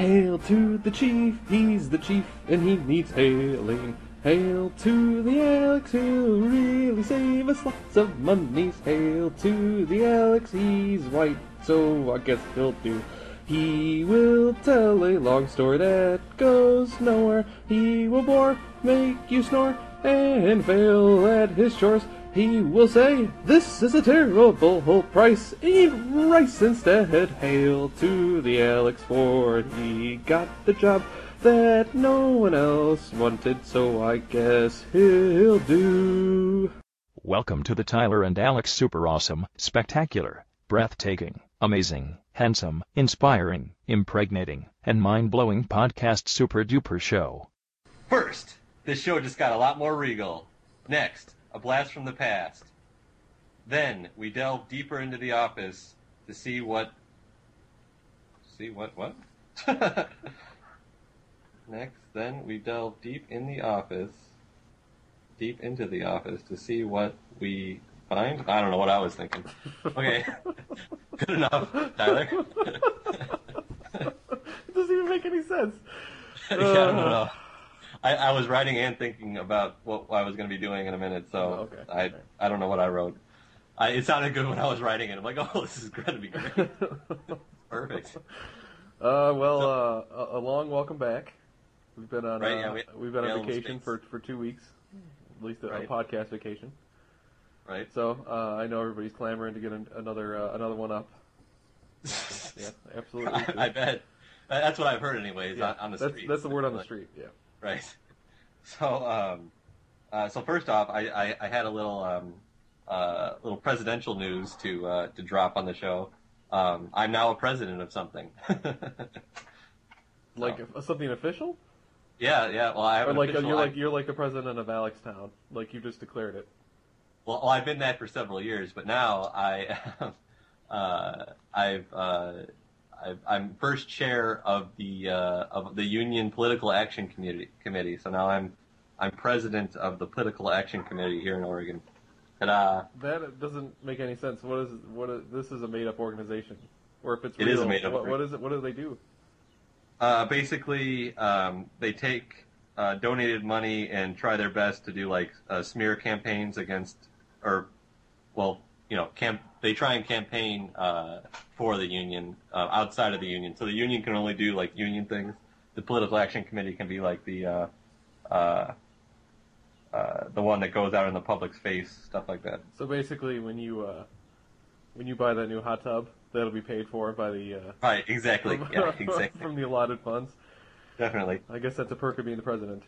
Hail to the chief, he's the chief, and he needs hailing. Hail to the Alex, he'll really save us lots of monies. Hail to the Alex, he's white, so I guess he'll do. He will tell a long story that goes nowhere. He will bore, make you snore, and fail at his chores. He will say, This is a terrible whole price. Eat rice instead. Hail to the Alex Ford. He got the job that no one else wanted, so I guess he'll do. Welcome to the Tyler and Alex Super Awesome, Spectacular, Breathtaking, Amazing, Handsome, Inspiring, Impregnating, and Mind Blowing Podcast Super Duper Show. First, this show just got a lot more regal. Next, a blast from the past. Then we delve deeper into the office to see what. See what? What? Next, then we delve deep in the office, deep into the office to see what we find. I don't know what I was thinking. Okay, good enough, Tyler. It doesn't even make any sense. yeah, I don't know. Uh, I, I was writing and thinking about what I was going to be doing in a minute, so Oh, okay. I I don't know what I wrote. I, it sounded good when I was writing it. I'm like, oh, this is going to be great. Perfect. Uh, well, uh, a, long welcome back. We've been on Right, uh, yeah, we- we've been on vacation for for two weeks, at least a, a podcast vacation. Right? So uh, I know everybody's clamoring to get an, another uh, another one up. Yeah, absolutely. I, I bet. That's what I've heard, anyways, Yeah, on, on the that's, street. That's the word on the street. Yeah. Right. So, um, uh, so first off, I, I, I had a little um, uh, little presidential news to uh, to drop on the show. Um, I'm now a president of something. Like So- uh, something official, yeah, yeah. Well, I have or like uh, you're like you're like the president of Alextown, like you just declared it. Well, well, I've been that for several years, but now I, uh, I've, I've, I'm first chair of the uh, of the union political action committee. Committee. So now I'm I'm president of the political action committee here in Oregon. Ta-da! That doesn't make any sense. What is what? Is, this is a made up organization, or if it's It real, is a made-up what, what is it? What do they do? Uh, basically, um, they take uh, donated money and try their best to do like uh, smear campaigns against, or, well, you know, camp. They try and campaign uh, for the union uh, outside of the union. So the union can only do like union things. The political action committee can be like the uh, uh, uh, the one that goes out in the public's face, stuff like that. So basically, when you uh, when you buy that new hot tub, that'll be paid for by the uh, Right, exactly. from, Yeah, exactly. from the allotted funds. Definitely. I guess that's a perk of being the president.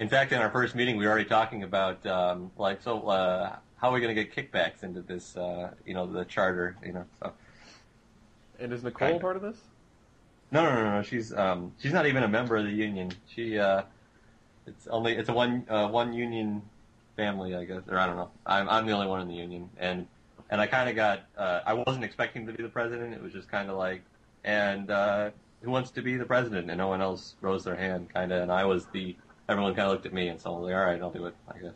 In fact, in our first meeting, we were already talking about um, like, so uh, how are we going to get kickbacks into this, uh, you know, the charter, you know? So And is Nicole Kinda. part of this? no, no, no, no. She's um, she's not even a member of the union. She uh, it's only it's a one uh, one union family, I guess, or I don't know. I'm I'm the only one in the union, and and I kind of got uh, I wasn't expecting to be the president. It was just kind of like, and uh, who wants to be the president? And no one else rose their hand, kind of, and I was the everyone kind of looked at me, and so I was like, all right, I'll do it, I guess.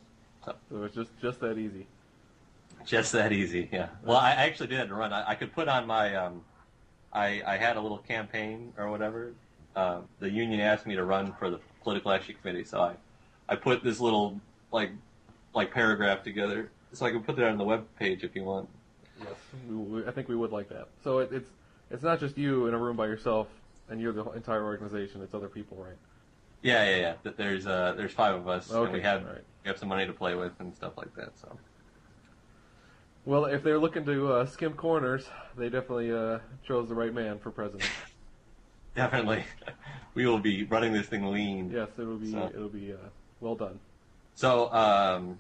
So it's just just that easy. Just that easy, yeah. Well, I actually did run. I, I could put on my, um, I, I had a little campaign or whatever. Uh, the union asked me to run for the political action committee, so I, I put this little like, like paragraph together, so I can put that on the web page if you want. Yes, we, we, I think we would like that. So it, it's it's not just you in a room by yourself, and you're the entire organization. It's other people, right? Yeah, yeah, yeah. Th- There's uh, there's five of us, and we have right. we have some money to play with and stuff like that. So Well, if they're looking to uh, skim corners, they definitely uh, chose the right man for president. definitely, we will be running this thing lean. yes, it'll be So- it'll be uh, well done. So, um,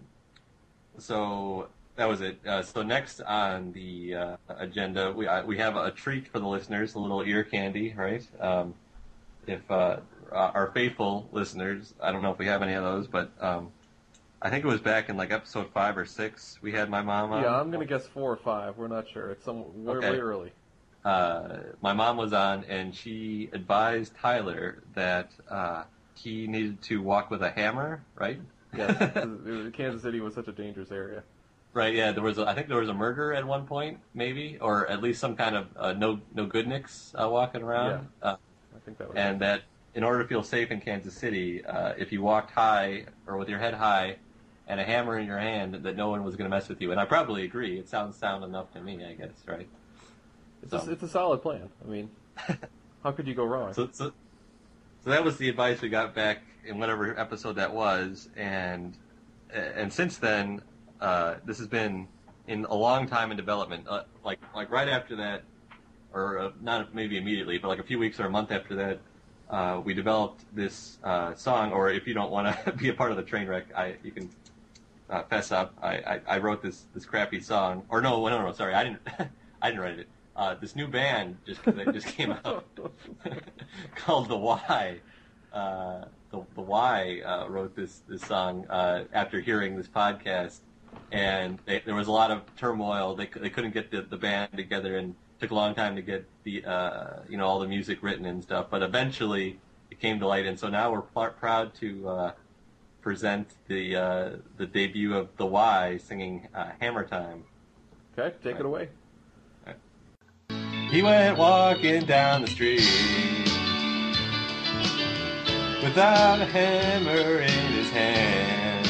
so that was it. Uh, so next on the uh, agenda, we uh, we have a treat for the listeners, a little ear candy, right? Um, if uh, our faithful listeners, I don't know if we have any of those, but um, I think it was back in like episode five or six. We had my mom on. Yeah, I'm gonna guess four or five. We're not sure. It's some way, Okay. way early. uh, my mom was on, and she advised Tyler that uh, he needed to walk with a hammer, right? Yes, it- Kansas City was such a dangerous area. Right. Yeah. There was. A, I think there was a murder at one point, maybe, or at least some kind of uh, no no good nicks uh, walking around. Uh, I think that and that in order to feel safe in Kansas City, uh, if you walked high or with your head high and a hammer in your hand, that no one was going to mess with you. And I probably agree. It sounds sound enough to me, I guess, right? It's, So- a, it's a solid plan. I mean, how could you go wrong? So, so, so that was the advice we got back in whatever episode that was, and and since then, uh, this has been in a long time in development. Uh, like like right after that, or uh, not maybe immediately, but like a few weeks or a month after that, uh, we developed this uh, song. Or if you don't want to be a part of the train wreck, I you can uh, fess up. I, I, I wrote this this crappy song. Or no, no, no, sorry, I didn't. I didn't write it. Uh, this new band just that just came out called the Y. Uh, the the Y wrote this this song after hearing this podcast, and they, there was a lot of turmoil. They they couldn't get the, the band together, and took a long time to get the uh, you know all the music written and stuff. But eventually it came to light, and so now we're pl- proud to uh, present the uh, the debut of the Y singing uh, Hammer Time. okay, take it away. He went walking down the street without a hammer in his hand.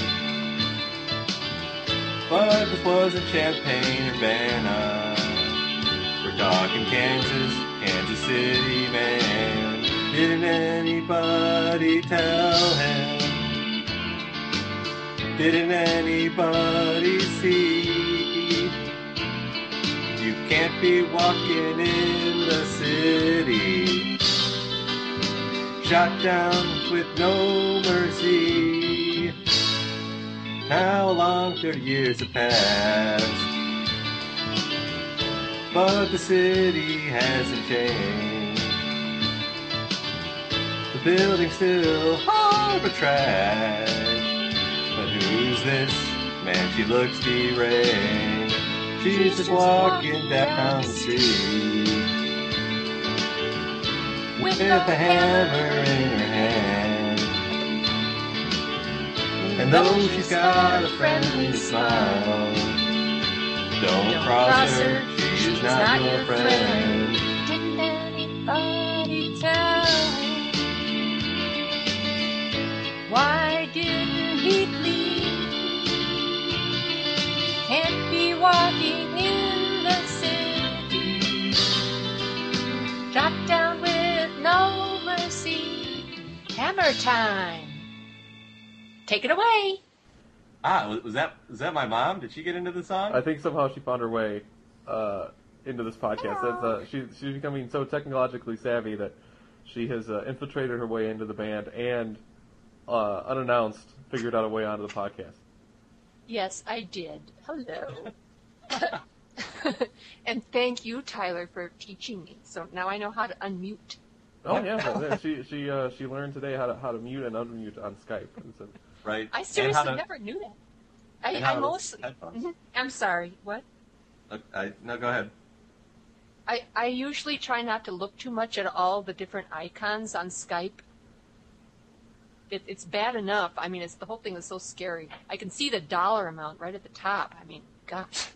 But this wasn't Champaign Urbana. We're talking Kansas, Kansas City, man. Didn't anybody tell him? Didn't anybody see? You can't be walking in the city, shot down with no mercy. How long, 30 years have passed, but the city hasn't changed. The building's still harbor trash, but who's this? Man, she looks deranged. She's just walking down the street with a hammer in her hand. And though she's got a friendly smile, don't cross her, she's not your friend. Didn't anybody tell him? Why didn't he leave? Can't be walking in the city. Shot down with no mercy. Hammer time. Take it away. Ah, was, was that was that my mom? Did she get into the song? I think somehow she found her way uh, into this podcast. That's, uh, she, she's becoming so technologically savvy that she has uh, infiltrated her way into the band and, uh, unannounced, figured out a way onto the podcast. Yes, I did. Hello. and thank you, Tyler, for teaching me. So now I know how to unmute. Oh yeah, she she uh, she learned today how to how to mute and unmute on Skype. It's a- right. I seriously how to- never knew that. I, I mostly. Mm-hmm. I'm sorry. What? Uh, I, no, go ahead. I, I usually try not to look too much at all the different icons on Skype. It, it's bad enough. I mean, it's the whole thing is so scary. I can see the dollar amount right at the top. I mean, gosh.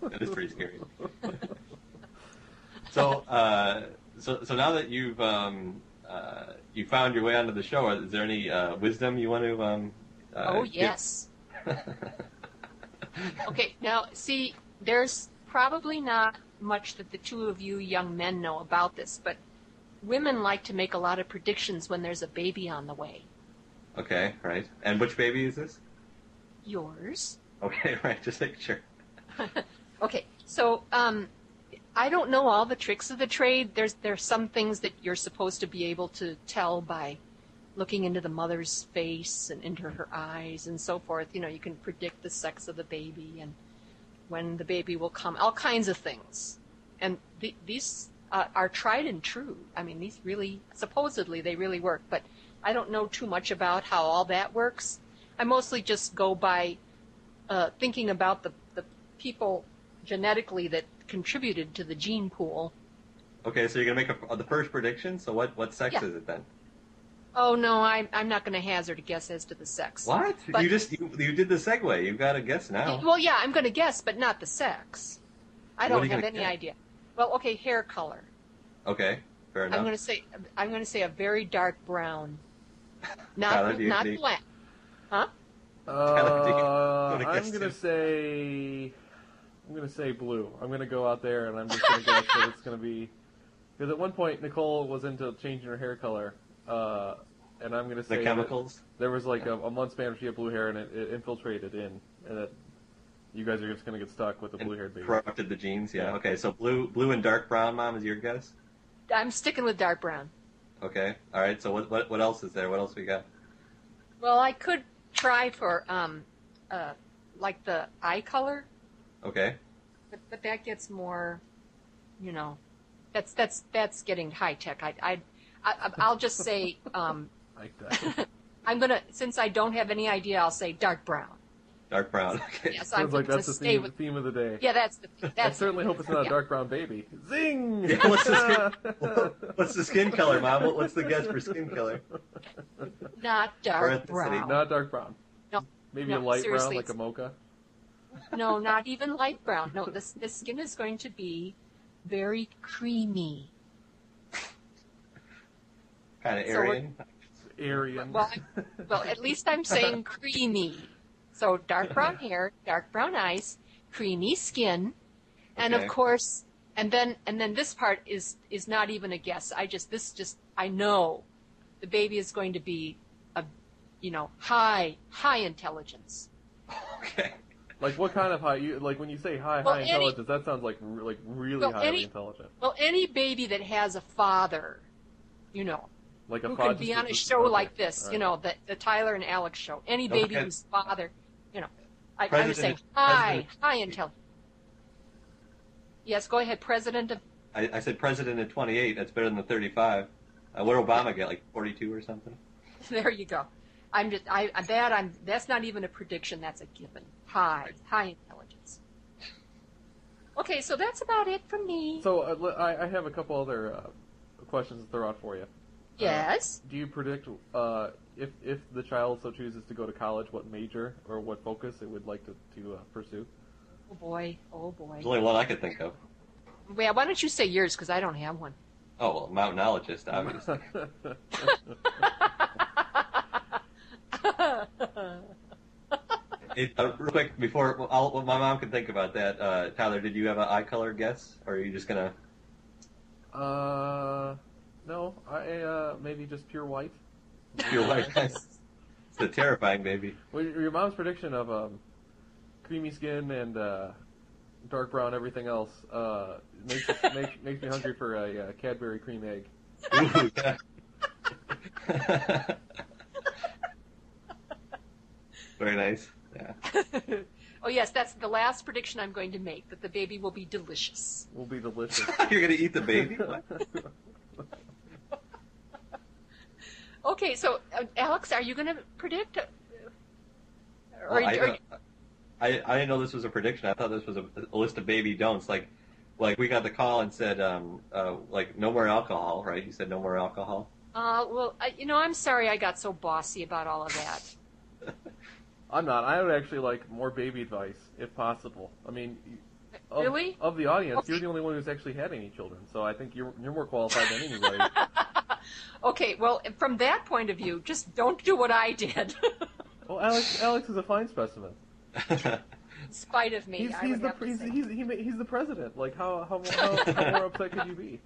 That is pretty scary. so, uh, so, so now that you've um, uh, you found your way onto the show, is there any uh, wisdom you want to? Um, uh, oh yes. Okay, now see, there's probably not much that the two of you young men know about this, but women like to make a lot of predictions when there's a baby on the way. Okay, right. And which baby is this? Yours? Okay, right. Just make sure. Okay, so um, I don't know all the tricks of the trade. There's there's some things that you're supposed to be able to tell by looking into the mother's face and into her eyes and so forth. You know, you can predict the sex of the baby and when the baby will come, all kinds of things. And the, these uh, are tried and true. I mean, these really, supposedly, they really work. But I don't know too much about how all that works. I mostly just go by uh, thinking about the, the people genetically that contributed to the gene pool. Okay, so you're gonna make a, the first prediction. So what what sex Yeah. is it then? Oh no, I'm I'm not going to hazard a guess as to the sex. What? But- you just you, you did the segue. You've got to guess now. Well, yeah, I'm going to guess, but not the sex. I don't have any guess? idea. Well, okay, hair color. Okay. Fair enough. I'm going to say I'm going to say a very dark brown, not Tyler, do you- not black. Huh? Tyler, do you- Uh, wanna I'm gonna say, I'm gonna say blue. I'm gonna go out there and I'm just gonna guess that it's gonna be, because at one point Nicole was into changing her hair color, uh, and I'm gonna say the chemicals. there was like a, a month span where she had blue hair and it, it infiltrated in, and that you guys are just gonna get stuck with the blue haired baby. corrupted the genes. Yeah. Yeah. Okay. So blue, blue and dark brown, mom, is your guess. I'm sticking with dark brown. Okay. All right. So what, what, what else is there? What else we got? Well, I could try for um, uh, like the eye color, Okay. but but that gets more, you know, that's that's that's getting high tech. I I, I I'll just say um, Like that. I'm gonna since I don't have any idea, I'll say dark brown. Dark brown. Okay. Yes, I'm Sounds like gonna that's the stay theme, with. theme of the day. Yeah, that's the I that's. certainly hope it's not a yeah. dark brown baby. Zing! Yeah, what's the What's the skin color, mom? What- What's the guess for skin color? Not dark Parentheses. brown. Not dark brown. No. Maybe No, a light brown, seriously, like a it's- mocha. No, not even light brown. No, this the skin is going to be very creamy. Kind of So we're- Aryan. Aryan. Well, Well, at least I'm saying creamy. So dark brown hair, dark brown eyes, creamy skin, and Okay. of course, and then and then this part is is not even a guess. I just this just I know the baby is going to be a you know high high intelligence. Okay. Like what kind of high? You like when you say high Well, high any- intelligence? That sounds like like really Well, highly any- intelligent. Well, any baby that has a father, you know, Like a who fa- can be on a show okay, like this, all you know, the the Tyler and Alex show. Any baby Okay. whose father, you know, I, I'm President- saying high President- high intelligence. Yes, go ahead, President of I, I said president at 28. That's better than the 35. Uh, what did Obama get? Like 42 or something? There you go. I'm just I I- that I'm that's not even a prediction. That's a given. High high intelligence. Okay, so that's about it from me. So uh, I, I have a couple other uh, questions to throw out for you. Yes. Do you predict uh, if if the child so chooses to go to college, what major or what focus it would like to to uh, pursue? Oh boy. Oh boy. There's only one I could think of. Yeah. Why don't you say yours? Because I don't have one. Oh, well, mountanologist, obviously. It, uh, real quick, before I'll, well, my mom can think about that. Uh, Tyler, did you have an eye color guess, or are you just gonna? uh, no, I uh, maybe just pure white. Your white guess? It's a terrifying baby. Well, your your mom's prediction of um, creamy skin and uh, dark brown everything else uh, makes makes, makes me hungry for a uh, Cadbury cream egg. Ooh, yeah. Very nice. Yeah. oh yes, that's the last prediction I'm going to make. That the baby will be delicious. Will be delicious. You're gonna eat the baby? What? Okay, so uh, Alex, are you going to predict? uh, Or, Well, I, or- don't- I I didn't know this was a prediction. I thought this was a, a list of baby don'ts. Like like we got the call and said um uh like no more alcohol, right? You said no more alcohol. uh, well, I, you know, I'm sorry I got so bossy about all of that. I'm not. I would actually like more baby advice, if possible. I mean, of, Really? Of the audience, Okay. you're the only one who's actually had any children, so I think you're you're more qualified than anybody. okay, well, from that point of view, just don't do what I did. well, Alex Alex is a fine specimen. In spite of me, He's I he's would the he's, he's, he, he's the president. Like how how, how, how more upset could you be?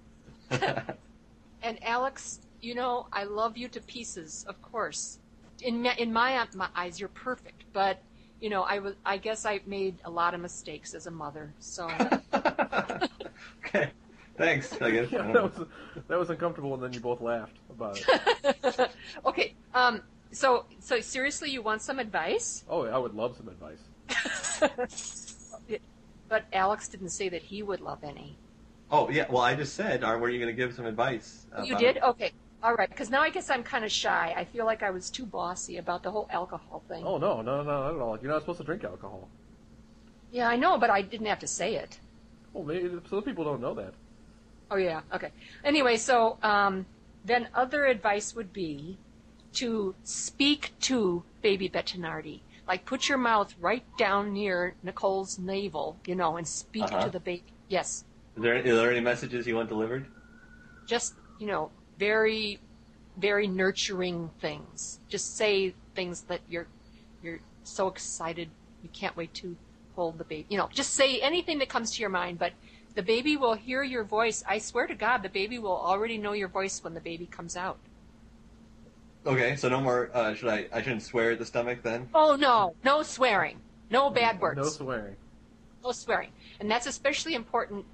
And Alex, you know, I love you to pieces, of course. In my, in my, my eyes, you're perfect. But you know, I was, I guess I made a lot of mistakes as a mother. So okay. Thanks. I guess. Yeah, that was that was uncomfortable, and then you both laughed about it. okay. Um. So so seriously, you want some advice? Oh, I would love some advice. but Alex didn't say that he would love any. Oh yeah. Well, I just said, are were you going to give some advice? You did? Okay. All right. Because now I guess I'm kind of shy. I feel like I was too bossy about the whole alcohol thing. Oh no, no, no, not at all. You're not supposed to drink alcohol. Yeah, I know, but I didn't have to say it. Well, maybe some people don't know that. Oh yeah. Okay. Anyway, so um, then other advice would be to speak to baby Bettinardi. Like put your mouth right down near Nicole's navel, you know, and speak Uh-huh. to the baby. Yes. Is there, is there any messages you want delivered? Just you know, very, very nurturing things. Just say things that you're, you're so excited, you can't wait to hold the baby. You know, just say anything that comes to your mind, but the baby will hear your voice. I swear to God, the baby will already know your voice when the baby comes out. Okay, so no more. Uh, should I? I shouldn't swear at the stomach then. Oh no, no swearing, no bad words. No swearing. no swearing. And that's especially important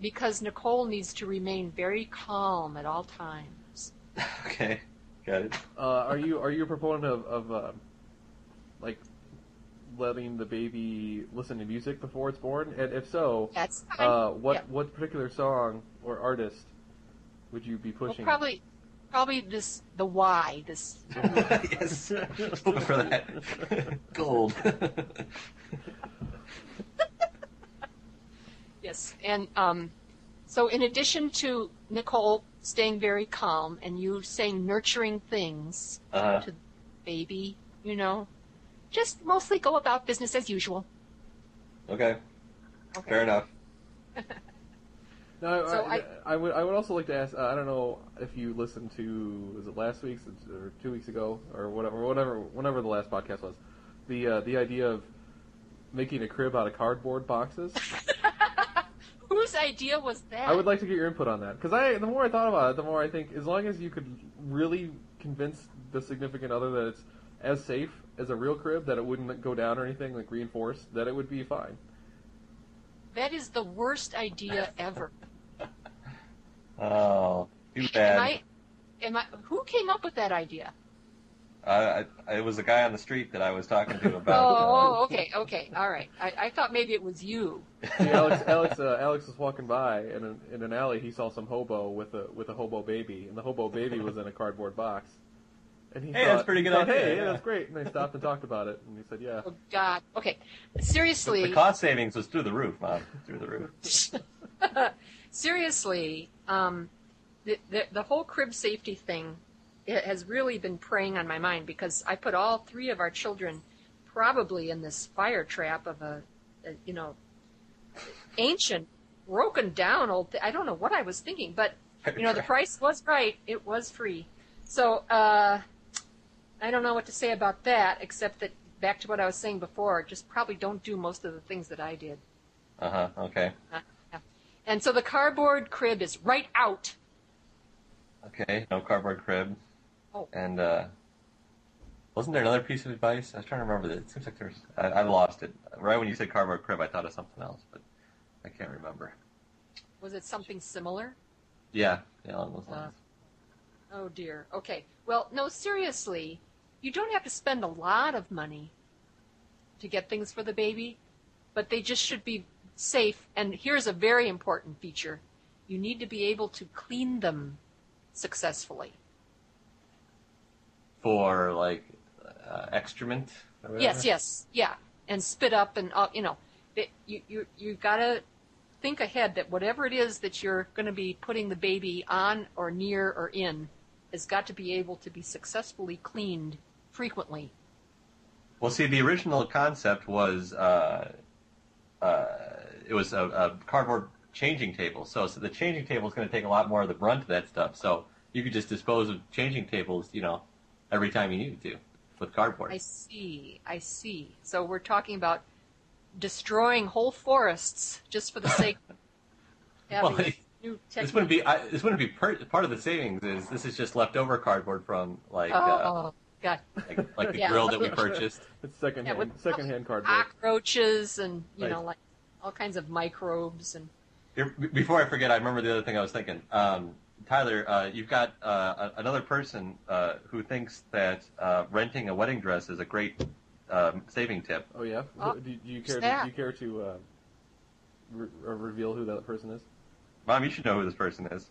because Nicole needs to remain very calm at all times. Okay, got it. Uh, are you are you a proponent of, of uh, like letting the baby listen to music before it's born? And if so, That's fine. uh, what Yeah. what particular song or artist would you be Well, pushing? probably, probably this the why this. yes, Hoping for that. Gold. Yes, and um, so in addition to Nicole staying very calm and you saying nurturing things uh, to the baby, you know, just mostly go about business as usual. okay, Okay. fair enough. No, I, So I, I- I would I would also like to ask. Uh, I don't know if you listened to was it last week's or two weeks ago or whatever whatever whenever the last podcast was, the uh, the idea of making a crib out of cardboard boxes. Whose idea was that? I would like to get your input on that because I the more I thought about it, the more I think as long as you could really convince the significant other that it's as safe as a real crib, that it wouldn't go down or anything like reinforced, that it would be fine. That is the worst idea ever. Oh, too Am bad. I? Am I? Who came up with that idea? Uh, I, it was a guy on the street that I was talking to about. uh, Oh, okay, okay, all right. I, I thought maybe it was you. See, Alex, Alex, uh, Alex was walking by in an, in an alley. He saw some hobo with a with a hobo baby, and the hobo baby was in a cardboard box. And he Hey, thought, that's pretty good he thought, idea, Hey, yeah." that's great. And they stopped and talked about it, and he said, "Yeah." Oh God. Okay, seriously. the cost savings was through the roof, Mom. Through the roof. seriously, um, the, the the whole crib safety thing it has really been preying on my mind because I put all three of our children probably in this fire trap of a, a you know ancient broken down old th- I don't know what I was thinking but you know the price was right it was free so uh, I don't know what to say about that except that back to what I was saying before just probably don't do most of the things that I did Uh huh. Okay. uh, yeah. And so the cardboard crib is right out. Okay. No cardboard crib. Oh. And uh, wasn't there another piece of advice? I was trying to remember. That. It seems like there's. I, I lost it. Right when you said cardboard crib, I thought of something else, but I can't remember. Was it something similar? Yeah. Yeah. Along those Uh. Oh dear. Okay. Well, no, seriously, you don't have to spend a lot of money to get things for the baby, but they just should be safe. And here's a very important feature. You need to be able to clean them successfully. For like uh, excrement. Yes, yes, yeah, and spit up and uh, you know, it, you you you gotta think ahead that whatever it is that you're going to be putting the baby on or near or in has got to be able to be successfully cleaned frequently. Well, see, the original concept was uh, uh, it was a, a cardboard changing table. So, so the changing table is going to take a lot more of the brunt of that stuff. So you could just dispose of changing tables, you know, every time you needed to with cardboard. I see, I see. So we're talking about destroying whole forests just for the sake of having Well, new technique. This wouldn't be. I, this wouldn't be per, part of the savings. Is this is just leftover cardboard from like uh, like, like the Yeah. grill that we purchased. It's secondhand Yeah, with- secondhand cardboard. Cockroaches and, you Right. know, like all kinds of microbes and before I forget, I remember the other thing I was thinking. Um, Tyler, uh, you've got uh, another person uh, who thinks that uh, renting a wedding dress is a great um, saving tip. Oh yeah. Oh, do, do you care? To, do you care to uh, re- uh, reveal who that person is? Mom, you should know who this person is.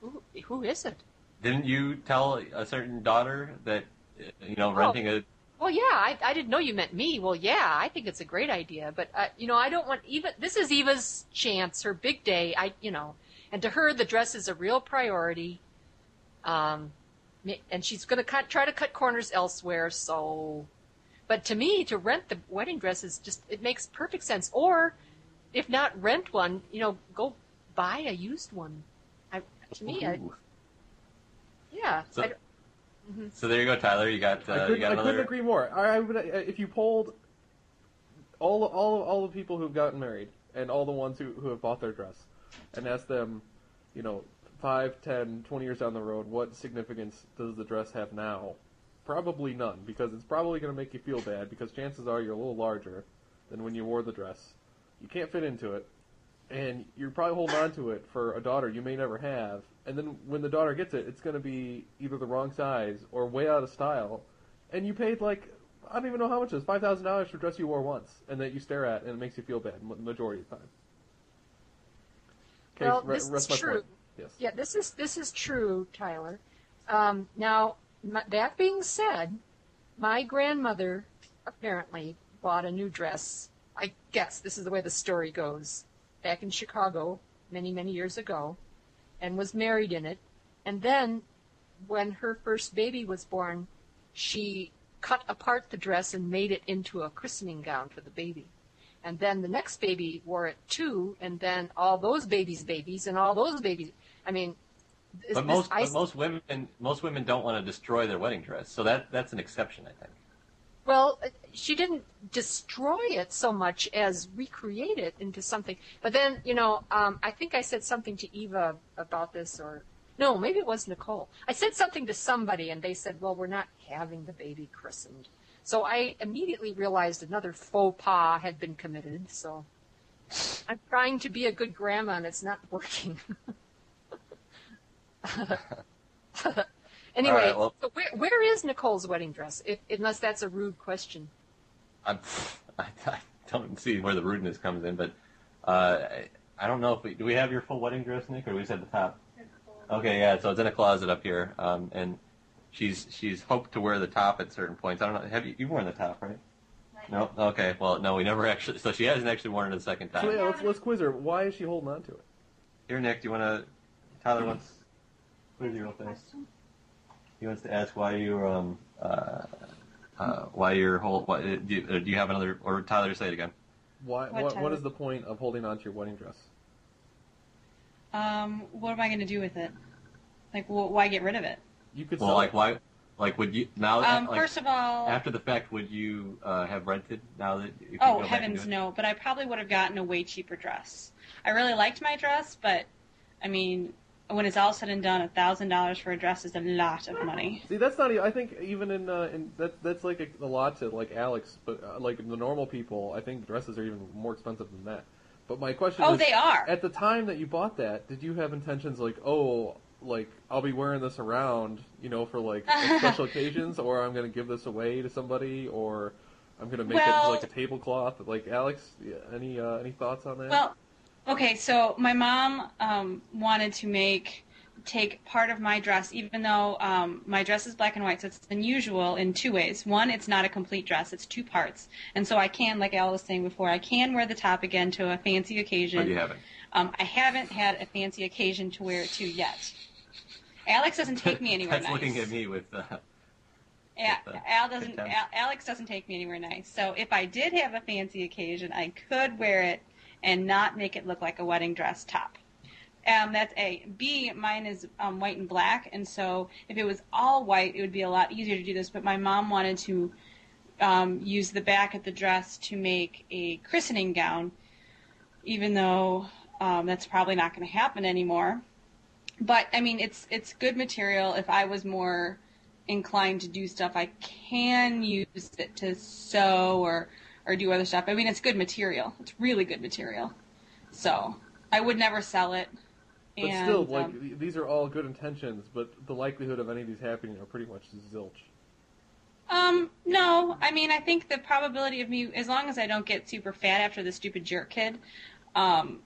who, who is it? Didn't you tell a certain daughter that you know Oh. renting a? Well, yeah, I, I didn't know you meant me. Well, yeah, I think it's a great idea, but uh, you know, I don't want Eva. This is Eva's chance, her big day. I, you know, and to her, the dress is a real priority. Um, and she's going to cut, try to cut corners elsewhere. So, but to me, to rent the wedding dress is just it makes perfect sense. Or, if not rent one, you know, go buy a used one. I, to me, I, Yeah. So- I don't- So there you go, Tyler. You got I uh, you couldn't, got I couldn't agree more. I, I would, uh, if you polled all all all the people who've gotten married and all the ones who who have bought their dress, and asked them, you know, five, ten, twenty years down the road, what significance does the dress have now? Probably none, because it's probably going to make you feel bad. Because chances are you're a little larger than when you wore the dress. You can't fit into it, and you're probably holding on to it for a daughter you may never have. And then when the daughter gets it, it's going to be either the wrong size or way out of style. And you paid like I don't even know how much it is five thousand dollars for a dress you wore once, and that you stare at, and it makes you feel bad majority of the time. Okay, Well, re- this rest is my true. point. Yes. Yeah, this is this is true, Tyler. Um, now, my, that being said, my grandmother apparently bought a new dress. I guess this is the way the story goes. Back in Chicago, many many years ago, and was married in it. And then, when her first baby was born, she cut apart the dress and made it into a christening gown for the baby. And then the next baby wore it too, and then all those babies' babies and all those babies. I mean, But most but most women most women don't want to destroy their wedding dress, so that that's an exception, I think. Well, uh, she didn't destroy it so much as recreate it into something. But then, you know, um, I think I said something to Eva about this, or no, maybe it was Nicole. I said something to somebody, and they said, "Well, we're not having the baby christened." So I immediately realized another faux pas had been committed. So I'm trying to be a good grandma, and it's not working. anyway, All right, well- so where, where is Nicole's wedding dress? If, unless that's a rude question. I'm, I, I don't see where the rudeness comes in, but uh, I, I don't know if we do we have your full wedding dress, Nick, or we just at the top. Okay, yeah, so it's in a closet up here, um, and she's she's hoped to wear the top at certain points. I don't know. Have you you've worn the top, right? No. Okay. Well, no, we never actually. So she hasn't actually worn it a second time. So yeah, let's let's quiz her. Why is she holding on to it? Here, Nick, do you want to? Tyler wants. Quiz you real fast. He wants to ask why you um uh, uh why your whole what do you, uh, do you have another or Tyler say it again? Why? What What, what Tyler? is the point of holding on to your wedding dress? Um, what am I going to do with it? Like, wh- why get rid of it? You could Well, sell like it. why? Like would you now? Um, like, first of all, after the fact, would you uh, have rented now that? You oh go back and heavens no! But I probably would have gotten a way cheaper dress. I really liked my dress, but I mean, when it's all said and done, a thousand dollars for a dress is a lot of money. See, that's not. I think even in uh, in that that's like a, a lot to like Alex, but uh, like the normal people, I think dresses are even more expensive than that. But my question Oh, is, they are. At the time that you bought that, did you have intentions like, oh, like I'll be wearing this around, you know, for like special occasions, or I'm gonna give this away to somebody, or I'm gonna make it like a tablecloth? Like Alex, any uh, any thoughts on that? Well, okay, so my mom um, wanted to make take part of my dress, even though um, my dress is black and white, so it's unusual in two ways. One, it's not a complete dress; it's two parts, and so I can, like Al was saying before, I can wear the top again to a fancy occasion. But you haven't. Um, I haven't had a fancy occasion to wear it to yet. Alex doesn't take me anywhere That's nice. looking at me with. Uh, A- uh, Al doesn't. Al- Alex doesn't take me anywhere nice. So if I did have a fancy occasion, I could wear it and not make it look like a wedding dress top. Um, that's A. B. Mine is um, white and black, and so if it was all white, it would be a lot easier to do this. But my mom wanted to um, use the back of the dress to make a christening gown, even though um, that's probably not going to happen anymore. But I mean, it's it's good material. If I was more inclined to do stuff, I can use it to sew or or do other stuff. I mean, it's good material. It's really good material. So I would never sell it. but and, still, like um, these are all good intentions, but the likelihood of any of these happening are pretty much zilch. Um, no. I mean, I think the probability of me, as long as I don't get super fat after the stupid jerk kid, um,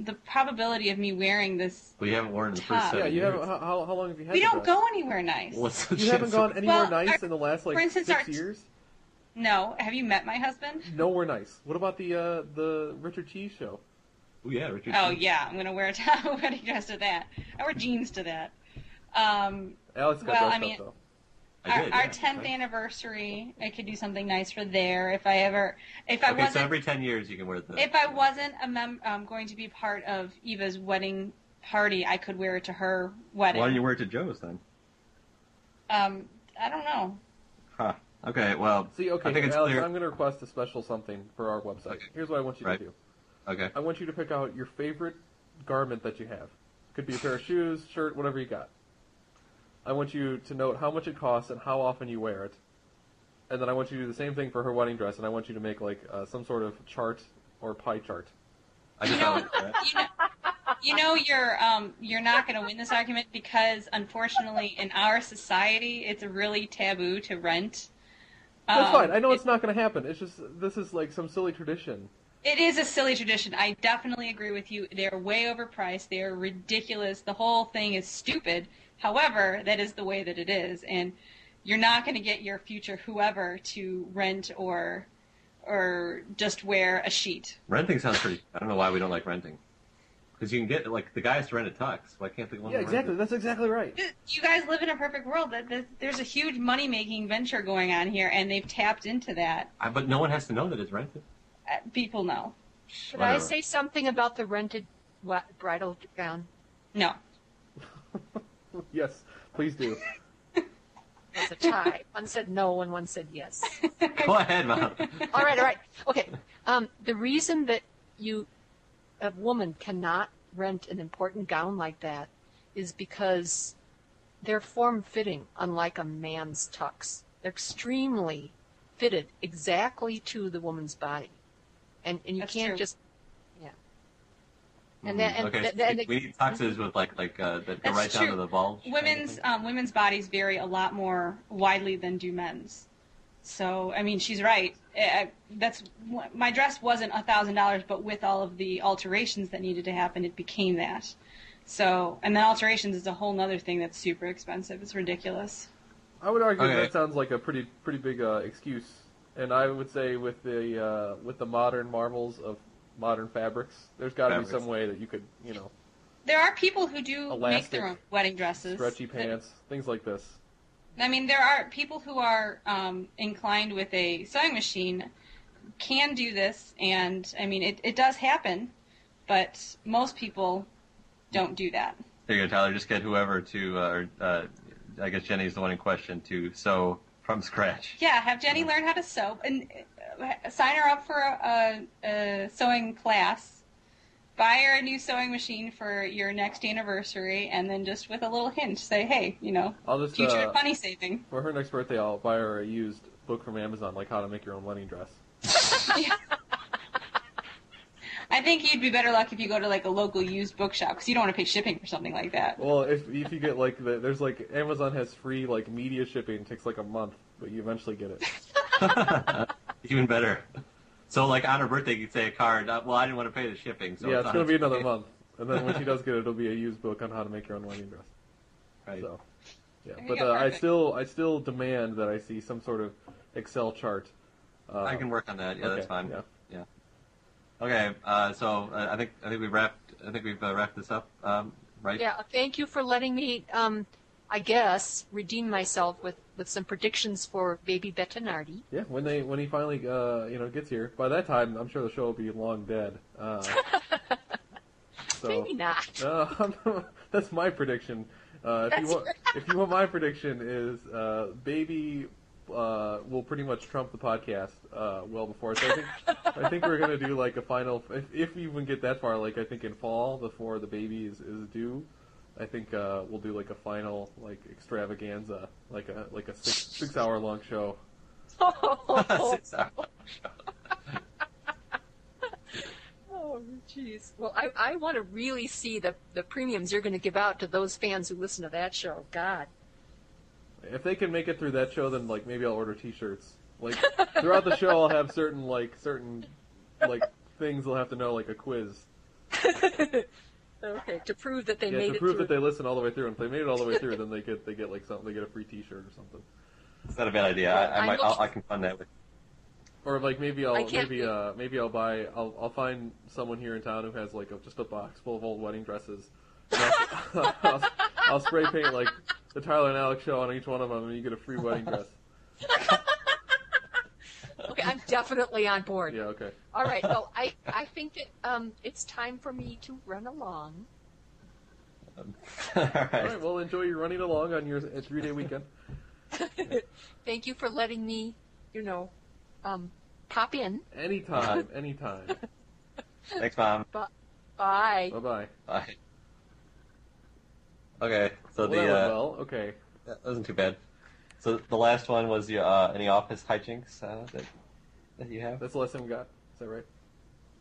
the probability of me wearing this. well, you haven't worn it in the Top. first Yeah, you haven't. How, how how long have you had? We don't dress? go anywhere nice. What's the You haven't gone anywhere Well, nice our- in the last like for instance, six our- years. No. Have you met my husband? No, we're nice. What about the uh, the Richard Cheese show? Oh yeah, Richard. Oh Cheese. yeah, I'm gonna wear a top wedding dress to that. I wear jeans to that. Um, Alex got Well, I mean- up though. I our, did, our yeah. 10th anniversary, I could do something nice for there if I ever, if I Okay, wasn't, so every ten years you can wear the. if I wasn't a mem- um, going to be part of Eva's wedding party, I could wear it to her wedding. Why don't you wear it to Joe's then? Um, I don't know. Huh. Okay. Well. See, okay, I think it's Alex, clear. I'm going to request a special something for our website. Okay. Here's what I want you Right. to do. Okay. I want you to pick out your favorite garment that you have. Could be a pair of shoes, shirt, whatever you got. I want you to note how much it costs and how often you wear it. And then I want you to do the same thing for her wedding dress, and I want you to make like uh, some sort of chart or pie chart. I just You know, thought it was- you know, you know you're um, you're not going to win this argument because unfortunately in our society it's really taboo to rent. That's Um, fine. I know it- it's not going to happen. It's just this is like some silly tradition. It is a silly tradition. I definitely agree with you. They're way overpriced. They're ridiculous. The whole thing is stupid. However, that is the way that it is, and you're not going to get your future whoever to rent or or just wear a sheet. renting sounds pretty. I don't know why we don't like renting. Because you can get like the guys to rent a tux. Why can't the one Yeah, rent exactly. That's exactly right. You guys live in a perfect world. That that- There's a huge money making venture going on here, and they've tapped into that. I, but no one has to know that it's rented. Uh, People know. Should I say something about the rented wa- bridal gown? No. yes, please do. It was a tie. one said no and one said yes. Go ahead, Mom. all right, all right. Okay. Um, the reason that you, a woman, cannot rent an important gown like that is because they're form fitting, unlike a man's tux. They're extremely fitted exactly to the woman's body, and and you That's can't true. just, yeah. And then and, okay, th- so then we need tuxes with like like uh, that go That's right down true. to the bulge. kind of women's um, women's bodies vary a lot more widely than do men's. So I mean, she's right. I, I- that's my dress wasn't a thousand dollars, but with all of the alterations that needed to happen, it became that. So and then alterations is a whole other thing that's super expensive. It's ridiculous. I would argue Okay. that sounds like a pretty pretty big uh, excuse, and I would say with the uh, with the modern marvels of modern fabrics, there's got to be some way that you could you know There are people who do make their own wedding dresses. stretchy that- pants, things like this. I mean, there are people who are um, inclined with a sewing machine can do this, and I mean, it, it does happen, but most people don't do that. There you go, Tyler. Just get whoever to, uh, or, uh, I guess Jenny's the one in question to sew from scratch. Yeah, have Jenny learn how to sew and uh, sign her up for a, a, a sewing class. Buy her a new sewing machine for your next anniversary, and then just with a little hint, say, "Hey, you know, I'll just future uh, money saving." for her next birthday, I'll buy her a used book from Amazon, like how to make your own wedding dress. I think you'd be better luck if you go to like a local used bookshop because you don't want to pay shipping for something like that. Well, if if you get like the, there's like Amazon has free like media shipping, it takes like a month, but you eventually get it. Even better. So, like on her birthday, you could say a card. Uh, well, I didn't want to pay the shipping, so yeah, it's it's gonna be another way. month, and then when she does get it, it'll be a used book on how to make your own wedding dress. Right. So, yeah, but uh, I still I still demand that I see some sort of Excel chart. Uh, I can work on that. Yeah, okay, that's fine. yeah. Okay. Uh, so uh, I think I think we wrapped. I think we've uh, wrapped this up. Um, right. Yeah, thank you for letting me, um, I guess, redeem myself with, with some predictions for baby Bettinardi. Yeah, when they when he finally uh, you know gets here, by that time I'm sure the show will be long dead. Uh, so Maybe not. uh, that's my prediction. Uh, if you want, if you want my prediction is uh, baby uh, will pretty much trump the podcast uh, well before. So I think I think we're gonna do like a final if if we even get that far. Like I think in fall before the baby is, is due. I think uh, we'll do like a final like extravaganza, like a like a six six hour long show. Six hours. Oh, jeez. Well, I, I want to really see the, the premiums you're going to give out to those fans who listen to that show. God. If they can make it through that show, then like maybe I'll order T-shirts. Like throughout the show, I'll have certain like certain like things they'll have to know, like a quiz. Okay, to prove that they yeah, made it. to it prove through. that they listen all the way through. And if they made it all the way through, then they get they get like something. They get a free T-shirt or something. It's not a bad idea. I, I might. I'll, I can fund that with. Or like maybe I I'll maybe uh maybe I'll buy I'll I'll find someone here in town who has like a, just a box full of old wedding dresses. I'll, I'll, I'll spray paint like the Tyler and Alex show on each one of them, and you get a free wedding dress. Okay, I'm definitely on board. Yeah, okay. All right. Well, I, I think that um, it's time for me to run along. All All right. right. Well, enjoy your running along on your three day weekend. Thank you for letting me, you know, um, pop in. Anytime. anytime. Thanks, mom. Bye. Bye bye. Bye. Okay, so Well, the that went uh, well. Okay. that wasn't too bad. So the last one was your uh, any office hijinks uh, that that you have. That's the last thing we got. Is that right?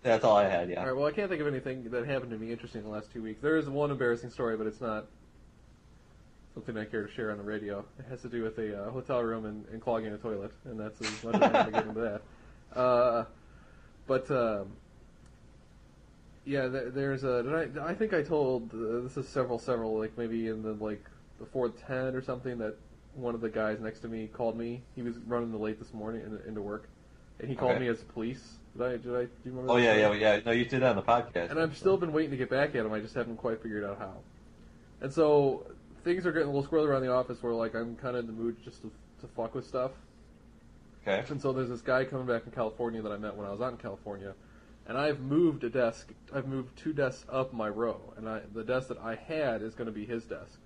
That's all I had. Yeah. All right. Well, I can't think of anything that happened to me interesting in the last two weeks. There is one embarrassing story, but it's not something I care to share on the radio. It has to do with a uh, hotel room and, and clogging a toilet, and that's as much as I'm going to get into that. Uh, but um, yeah, there, there's a. Did I, I think I told uh, this is several, several, like maybe in the like before ten or something that one of the guys next to me called me. He was running late this morning in, into work, and he called Okay. me as police. Did I? Did I? Do you remember? Oh yeah, yeah, yeah. No, you did that on the podcast. And I've still been waiting to get back at him. I just haven't quite figured out how. And so things are getting a little squirrely around the office where like I'm kind of in the mood just to, to fuck with stuff. Okay. And so there's this guy coming back from California that I met when I was out in California, and I've moved a desk. I've moved two desks up my row, and I, the desk that I had is going to be his desk.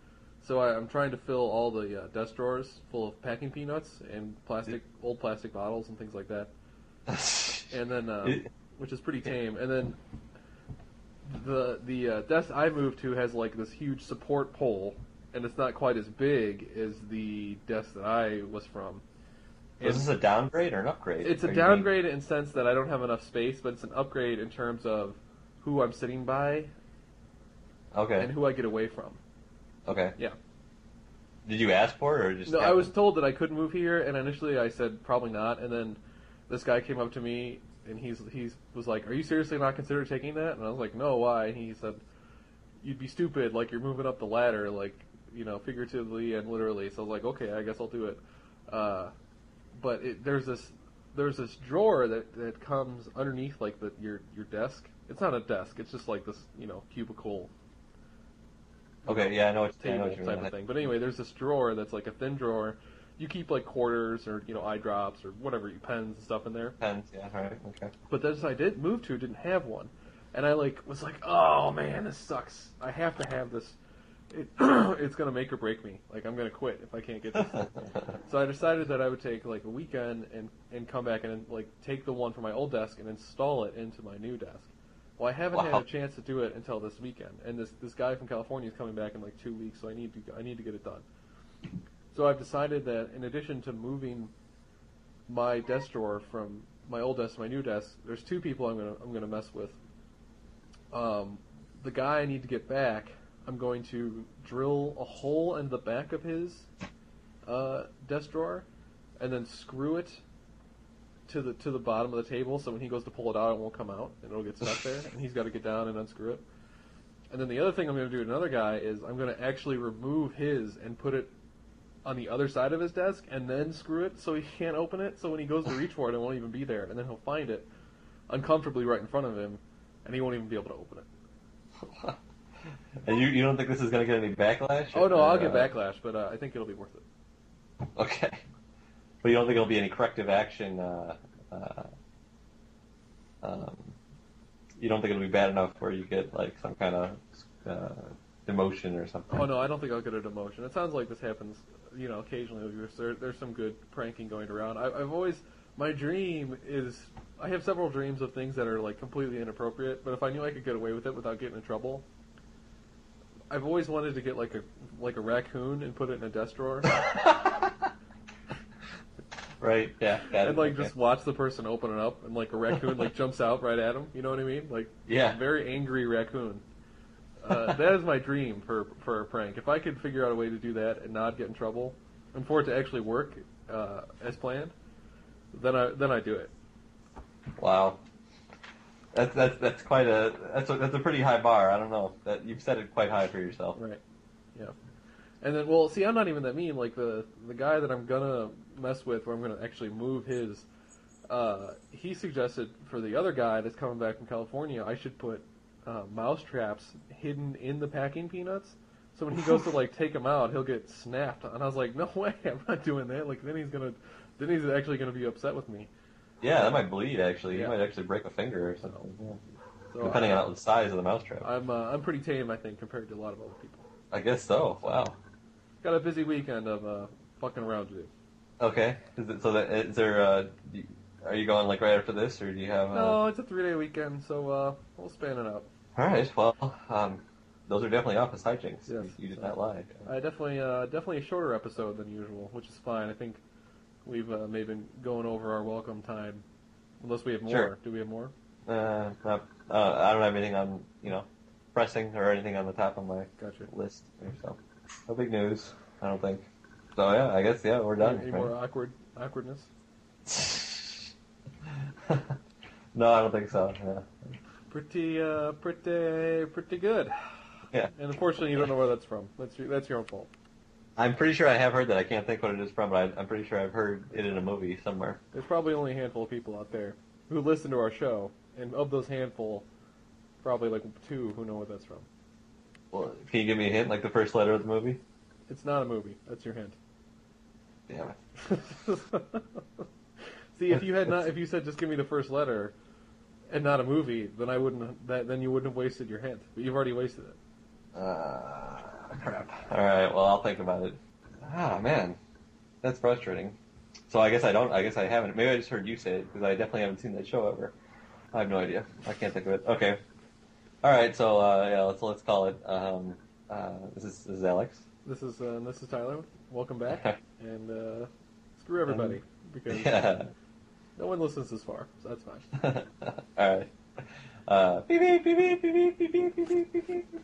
So I, I'm trying to fill all the uh, desk drawers full of packing peanuts and plastic, old plastic bottles and things like that. and then uh, which is pretty tame. And then the the uh, desk I moved to has like this huge support pole, and it's not quite as big as the desk that I was from. is this a downgrade or an upgrade? It's a downgrade in sense that I don't have enough space, but it's an upgrade in terms of who I'm sitting by Okay. and who I get away from. Okay. Yeah. Did you ask for it or just? No, I was told that I couldn't move here, and initially I said probably not. And then this guy came up to me, and he's he's was like, "Are you seriously not considering taking that?" And I was like, "No, why?" And he said, "You'd be stupid, like you're moving up the ladder, like you know, figuratively and literally." So I was like, "Okay, I guess I'll do it." Uh, but it, there's this there's this drawer that that comes underneath like the your your desk. It's not a desk. It's just like this you know cubicle Okay. Yeah, I know what, I know table what you type of thing. But anyway, there's this drawer that's like a thin drawer. You keep like quarters or you know eye drops or whatever, you pens and stuff in there. Pens. Yeah. All right. Okay. But this I did move to didn't have one, and I like was like, oh man, this sucks. I have to have this. It, it's gonna make or break me. Like I'm gonna quit if I can't get this. thing. so I decided that I would take like a weekend and and come back and like take the one from my old desk and install it into my new desk. Well, I haven't had a chance to do it until this weekend, and this this guy from California is coming back in like two weeks, so I need to I need to get it done. So I've decided that in addition to moving my desk drawer from my old desk to my new desk, there's two people I'm gonna I'm gonna mess with. Um, the guy I need to get back, I'm going to drill a hole in the back of his uh, desk drawer, and then screw it to the to the bottom of the table. So when he goes to pull it out, it won't come out, and it'll get stuck there, and he's got to get down and unscrew it. And then the other thing I'm going to do to another guy is I'm going to actually remove his and put it on the other side of his desk, and then screw it so he can't open it. So when he goes to reach for it, it won't even be there, and then he'll find it uncomfortably right in front of him, and he won't even be able to open it. and you you don't think this is gonna get any backlash? Oh no, or, I'll get uh, backlash, but uh, I think it'll be worth it. Okay. But you don't think there'll be any corrective action? Uh, uh, um, you don't think it'll be bad enough where you get like some kind of uh, demotion or something? Oh no, I don't think I'll get a demotion. It sounds like this happens, you know, occasionally. There's, there, there's some good pranking going around. I, I've always, my dream is, I have several dreams of things that are like completely inappropriate. But if I knew I could get away with it without getting in trouble, I've always wanted to get like a like a raccoon and put it in a desk drawer Right? Yeah. and like okay. just watch the person open it up and like a raccoon like jumps out right at him. You know what I mean? Like Yeah. a very angry raccoon. Uh, that is my dream for for a prank. If I could figure out a way to do that and not get in trouble, and for it to actually work uh, as planned, then I then I do it. Wow. That's that's that's quite a that's a, that's a pretty high bar. I don't know that you've set it quite high for yourself. Right. Yeah. And then, well, see, I'm not even that mean. Like the the guy that I'm gonna mess with, where I'm gonna actually move his, uh, he suggested for the other guy that's coming back from California, I should put uh, mouse traps hidden in the packing peanuts. So when he goes to like take them out, he'll get snapped. And I was like, no way, I'm not doing that. Like then he's gonna, then he's actually gonna be upset with me. Yeah, that might bleed. Actually, Yeah. you might actually break a finger or something. Yeah. So depending I, on the size of the mousetrap. I'm uh, I'm pretty tame, I think, compared to a lot of other people. I guess so. Wow. Got a busy weekend of uh, fucking around to do. Okay. Is it, so that is there? Uh, you- are you going like right after this, or do you have? Uh... No, it's a three day weekend, so uh, we'll span it out. All right. Well, um, those are definitely office hijinks. Yes. You, did not lie. I definitely uh, definitely a shorter episode than usual, which is fine. I think we've uh, maybe been going over our welcome time, unless we have more. Sure. Do we have more? Uh, not, uh, I don't have anything on you know pressing or anything on the top of my Gotcha. list. So no big news. I don't think. So yeah, I guess yeah, we're done. Any, any right? more awkward awkwardness? no, I don't think so. Yeah. Pretty uh, pretty pretty good. Yeah. And unfortunately, you don't know where that's from. That's your, that's your own fault. I'm pretty sure I have heard that. I can't think what it is from, but I, I'm pretty sure I've heard it in a movie somewhere. There's probably only a handful of people out there who listen to our show, and of those handful, probably like two who know what that's from. Well, can you give me a hint, like the first letter of the movie? It's not a movie. That's your hint. Damn it. See, if you had not, if you said just give me the first letter, and not a movie, then I wouldn't. That, then you wouldn't have wasted your hint. But you've already wasted it. Uh, crap. All right. Well, I'll think about it. Ah, man, that's frustrating. So I guess I don't. I guess I haven't. Maybe I just heard you say it because I definitely haven't seen that show ever. I have no idea. I can't think of it. Okay. All right. So uh, yeah, let's let's call it. Um, uh, this is this is Alex. This is uh, this is Tyler. Welcome back, and uh, screw everybody because Yeah. No one listens this far, so that's fine. All right. Uh, beep, beep, beep, beep, beep, beep, beep, beep, beep, beep, beep.